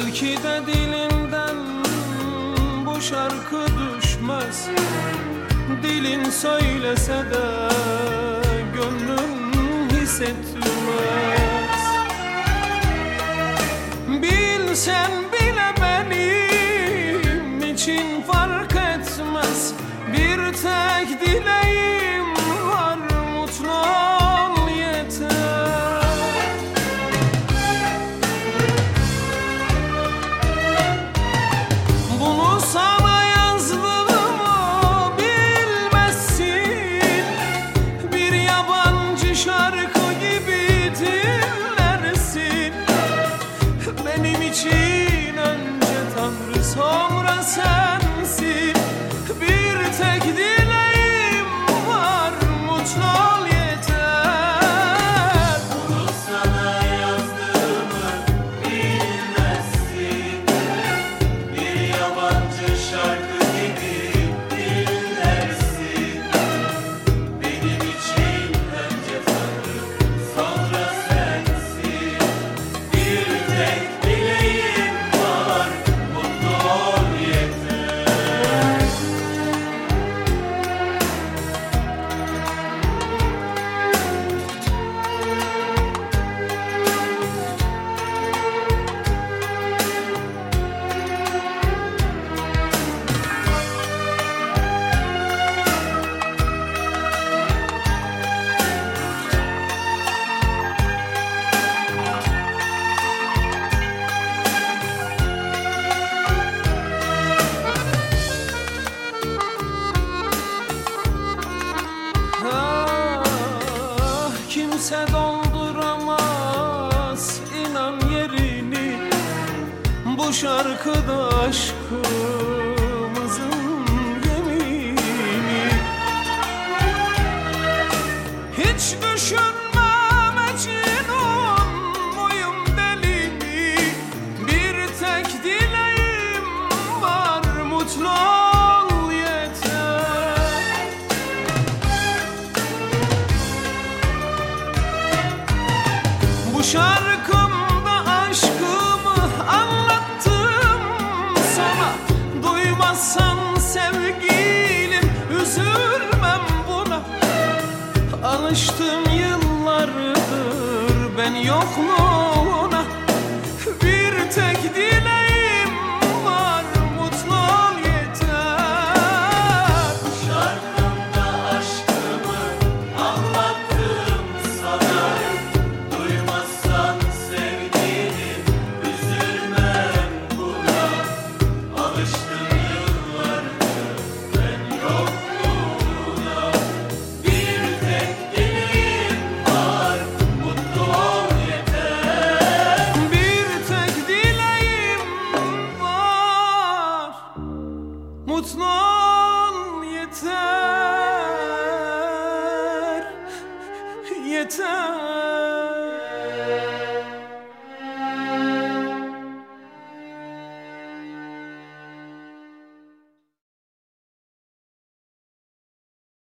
Belki de dilinden bu şarkı düşmez. Dilin söylese de gönlün hissetmez. Bilsen bile benim için fark etmez. Bir tek dileğim Benim için önce Tanrı sonra sensin kimse dolduramaz inan yerini. Bu şarkıda aşkımızın Bu şarkımda aşkımı anlattım sana. Duymazsan sevgilim üzülmem buna. Alıştım yıllardır ben yokluğuna